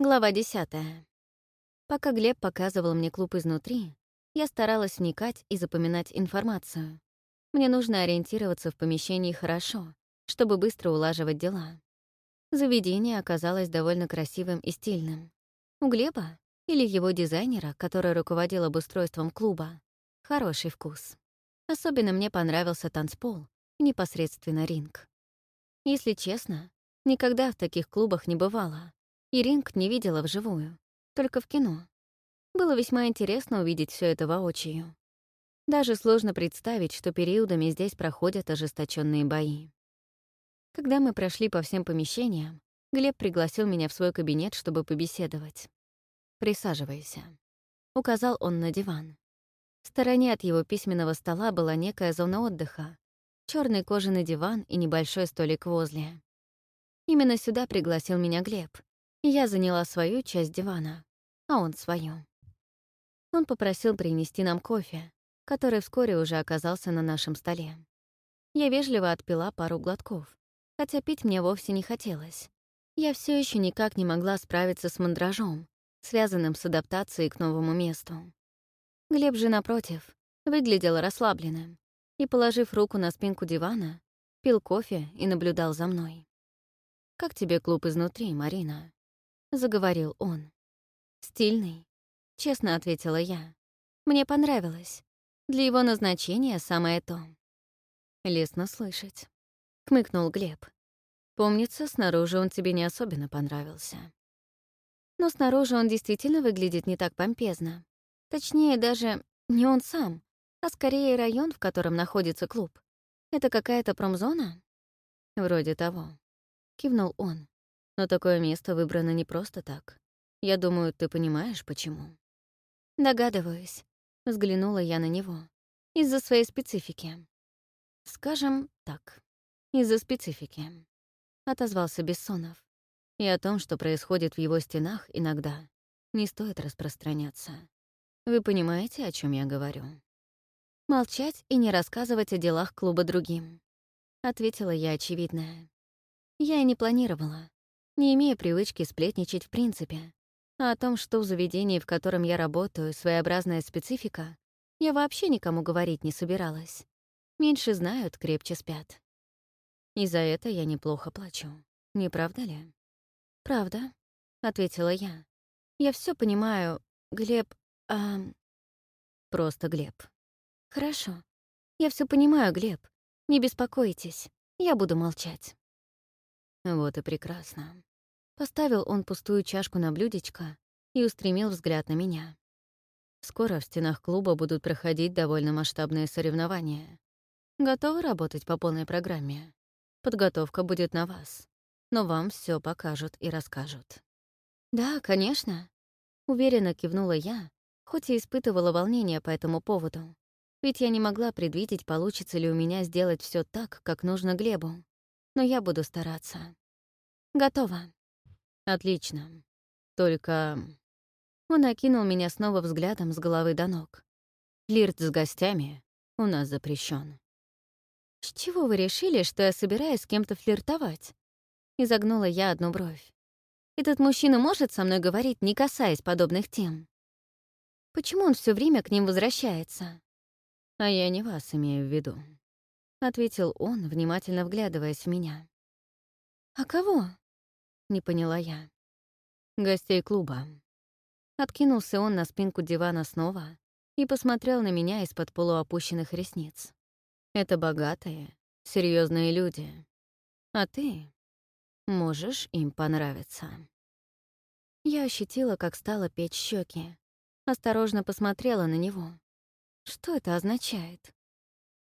Глава десятая. Пока Глеб показывал мне клуб изнутри, я старалась вникать и запоминать информацию. Мне нужно ориентироваться в помещении хорошо, чтобы быстро улаживать дела. Заведение оказалось довольно красивым и стильным. У Глеба или его дизайнера, который руководил обустройством клуба, хороший вкус. Особенно мне понравился танцпол и непосредственно ринг. Если честно, никогда в таких клубах не бывало, и ринг не видела вживую, только в кино. Было весьма интересно увидеть все это воочию. Даже сложно представить, что периодами здесь проходят ожесточенные бои. Когда мы прошли по всем помещениям, Глеб пригласил меня в свой кабинет, чтобы побеседовать. «Присаживайся», — указал он на диван. В стороне от его письменного стола была некая зона отдыха, черный кожаный диван и небольшой столик возле. Именно сюда пригласил меня Глеб, я заняла свою часть дивана, а он свою. Он попросил принести нам кофе, который вскоре уже оказался на нашем столе. Я вежливо отпила пару глотков, хотя пить мне вовсе не хотелось. Я все еще никак не могла справиться с мандражом, связанным с адаптацией к новому месту. Глеб же, напротив, выглядел расслабленным и, положив руку на спинку дивана, пил кофе и наблюдал за мной. «Как тебе клуб изнутри, Марина?» — заговорил он. «Стильный», — честно ответила я. «Мне понравилось. Для его назначения самое то». «Лестно слышать», — хмыкнул Глеб. «Помнится, снаружи он тебе не особенно понравился». Но снаружи он действительно выглядит не так помпезно. Точнее, даже не он сам, а скорее район, в котором находится клуб. Это какая-то промзона? Вроде того. Кивнул он. Но такое место выбрано не просто так. Я думаю, ты понимаешь, почему. Догадываюсь. Взглянула я на него. Из-за своей специфики. Скажем так, из-за специфики. Отозвался Бессонов. И о том, что происходит в его стенах иногда, не стоит распространяться. Вы понимаете, о чем я говорю? Молчать и не рассказывать о делах клуба другим. Ответила я очевидное. Я и не планировала не имея привычки сплетничать в принципе. А о том, что в заведении, в котором я работаю, своеобразная специфика, я вообще никому говорить не собиралась. Меньше знают, крепче спят. И за это я неплохо плачу. Не правда ли? «Правда», — ответила я. «Я все понимаю, Глеб... А... Просто Глеб». «Хорошо. Я все понимаю, Глеб. Не беспокойтесь. Я буду молчать». Вот и прекрасно. Поставил он пустую чашку на блюдечко и устремил взгляд на меня. Скоро в стенах клуба будут проходить довольно масштабные соревнования. Готовы работать по полной программе? Подготовка будет на вас, но вам все покажут и расскажут. Да, конечно. Уверенно кивнула я, хоть и испытывала волнение по этому поводу. Ведь я не могла предвидеть, получится ли у меня сделать все так, как нужно Глебу но я буду стараться. Готово. Отлично. Только... Он окинул меня снова взглядом с головы до ног. Флирт с гостями у нас запрещен. «С чего вы решили, что я собираюсь с кем-то флиртовать?» Изогнула я одну бровь. «Этот мужчина может со мной говорить, не касаясь подобных тем? Почему он все время к ним возвращается?» «А я не вас имею в виду», — ответил он, внимательно вглядываясь в меня. «А кого?» — не поняла я. «Гостей клуба». Откинулся он на спинку дивана снова и посмотрел на меня из-под полуопущенных ресниц. «Это богатые, серьезные люди. А ты можешь им понравиться». Я ощутила, как стало печь щеки. Осторожно посмотрела на него. Что это означает?